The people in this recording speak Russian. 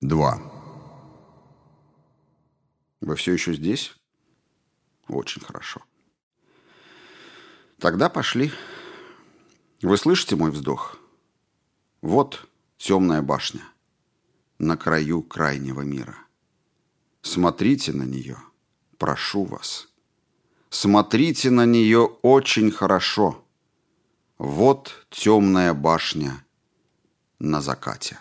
2. Вы все еще здесь? Очень хорошо. Тогда пошли. Вы слышите мой вздох? Вот темная башня на краю крайнего мира. Смотрите на нее, прошу вас. Смотрите на нее очень хорошо. Вот темная башня на закате.